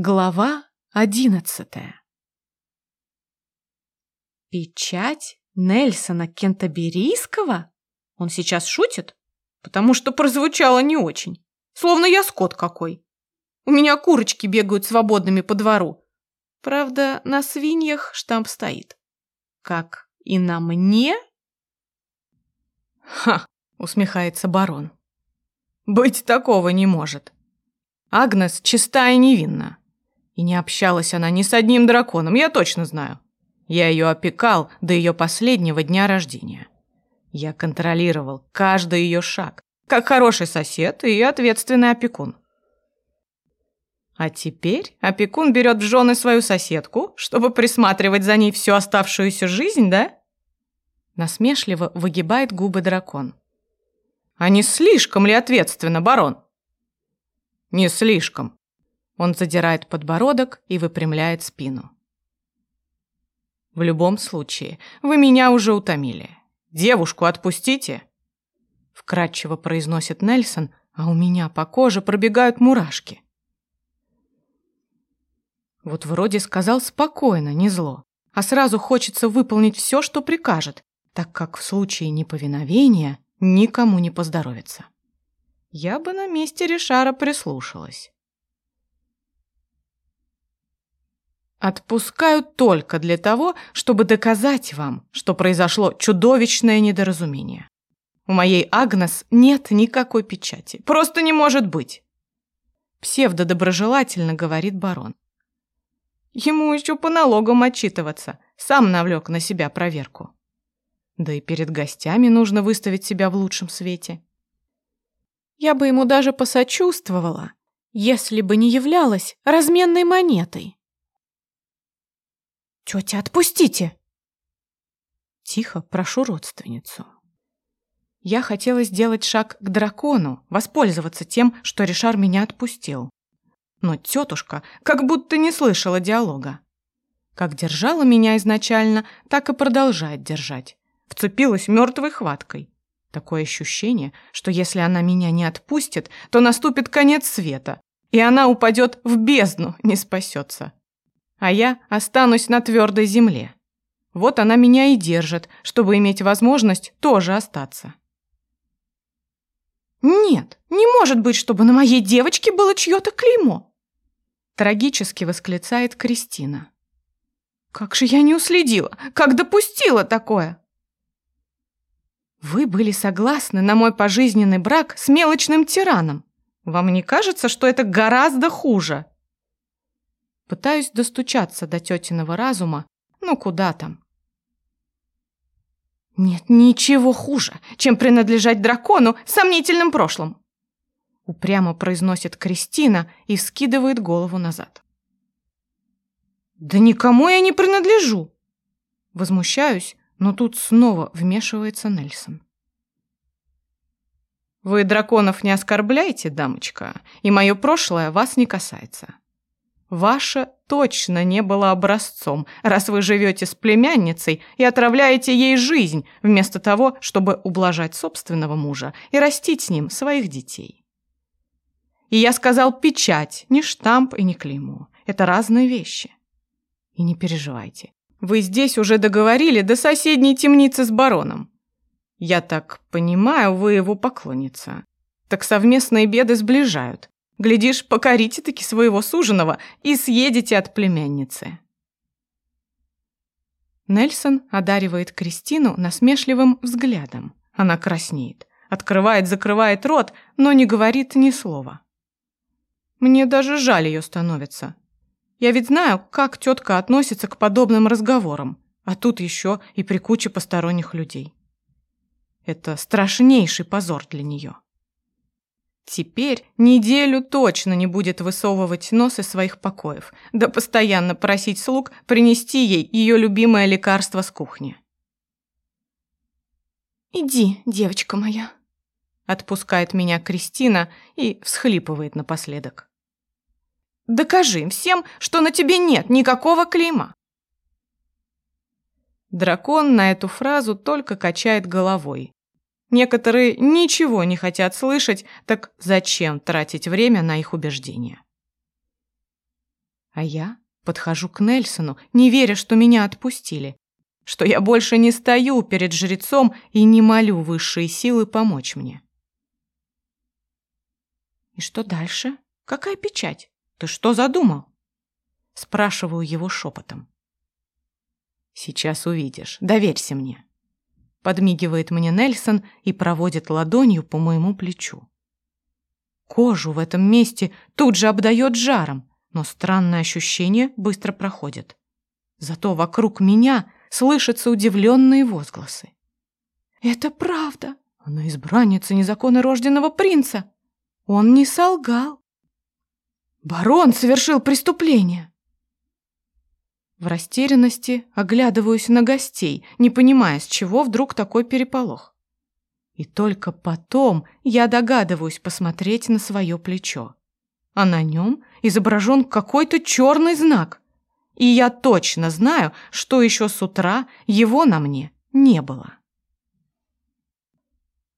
Глава одиннадцатая Печать Нельсона Кентоберийского? Он сейчас шутит? Потому что прозвучало не очень. Словно я скот какой. У меня курочки бегают свободными по двору. Правда, на свиньях штамп стоит. Как и на мне? Ха, усмехается барон. Быть такого не может. Агнес чиста и невинна. И не общалась она ни с одним драконом, я точно знаю. Я ее опекал до ее последнего дня рождения. Я контролировал каждый ее шаг, как хороший сосед и ответственный опекун. А теперь опекун берет в жены свою соседку, чтобы присматривать за ней всю оставшуюся жизнь, да? Насмешливо выгибает губы дракон. А не слишком ли ответственно, барон? Не слишком. Он задирает подбородок и выпрямляет спину. В любом случае, вы меня уже утомили. Девушку отпустите. Вкратчиво произносит Нельсон, а у меня по коже пробегают мурашки. Вот вроде сказал спокойно, не зло, а сразу хочется выполнить все, что прикажет, так как в случае неповиновения никому не поздоровится. Я бы на месте Ришара прислушалась. Отпускаю только для того, чтобы доказать вам, что произошло чудовищное недоразумение. У моей Агнес нет никакой печати. Просто не может быть. Псевдодоброжелательно говорит барон. Ему еще по налогам отчитываться. Сам навлек на себя проверку. Да и перед гостями нужно выставить себя в лучшем свете. Я бы ему даже посочувствовала, если бы не являлась разменной монетой. «Тетя, отпустите!» Тихо прошу родственницу. Я хотела сделать шаг к дракону, воспользоваться тем, что Ришар меня отпустил. Но тетушка как будто не слышала диалога. Как держала меня изначально, так и продолжает держать. Вцепилась мертвой хваткой. Такое ощущение, что если она меня не отпустит, то наступит конец света, и она упадет в бездну, не спасется а я останусь на твердой земле. Вот она меня и держит, чтобы иметь возможность тоже остаться. «Нет, не может быть, чтобы на моей девочке было чье-то клеймо!» Трагически восклицает Кристина. «Как же я не уследила! Как допустила такое!» «Вы были согласны на мой пожизненный брак с мелочным тираном. Вам не кажется, что это гораздо хуже?» Пытаюсь достучаться до тетиного разума, ну куда там. Нет ничего хуже, чем принадлежать дракону с сомнительным прошлым. Упрямо произносит Кристина и вскидывает голову назад. Да никому я не принадлежу. Возмущаюсь, но тут снова вмешивается Нельсон. Вы драконов не оскорбляете, дамочка, и мое прошлое вас не касается. Ваше точно не было образцом, раз вы живете с племянницей и отравляете ей жизнь, вместо того, чтобы ублажать собственного мужа и растить с ним своих детей. И я сказал печать, не штамп и не клеймо. Это разные вещи. И не переживайте. Вы здесь уже договорили до соседней темницы с бароном. Я так понимаю, вы его поклонница. Так совместные беды сближают. Глядишь, покорите таки своего суженого и съедете от племянницы. Нельсон одаривает Кристину насмешливым взглядом. Она краснеет, открывает-закрывает рот, но не говорит ни слова. Мне даже жаль ее становится. Я ведь знаю, как тетка относится к подобным разговорам, а тут еще и при куче посторонних людей. Это страшнейший позор для нее. Теперь неделю точно не будет высовывать нос из своих покоев, да постоянно просить слуг принести ей ее любимое лекарство с кухни. «Иди, девочка моя», — отпускает меня Кристина и всхлипывает напоследок. «Докажи всем, что на тебе нет никакого клейма». Дракон на эту фразу только качает головой, Некоторые ничего не хотят слышать, так зачем тратить время на их убеждения? А я подхожу к Нельсону, не веря, что меня отпустили, что я больше не стою перед жрецом и не молю высшие силы помочь мне. И что дальше? Какая печать? Ты что задумал? Спрашиваю его шепотом. Сейчас увидишь. Доверься мне. Подмигивает мне Нельсон и проводит ладонью по моему плечу. Кожу в этом месте тут же обдает жаром, но странное ощущение быстро проходит. Зато вокруг меня слышатся удивленные возгласы. «Это правда! Она избранница незаконно рожденного принца! Он не солгал! Барон совершил преступление!» В растерянности оглядываюсь на гостей, не понимая, с чего вдруг такой переполох. И только потом я догадываюсь посмотреть на свое плечо. А на нем изображен какой-то черный знак. И я точно знаю, что еще с утра его на мне не было.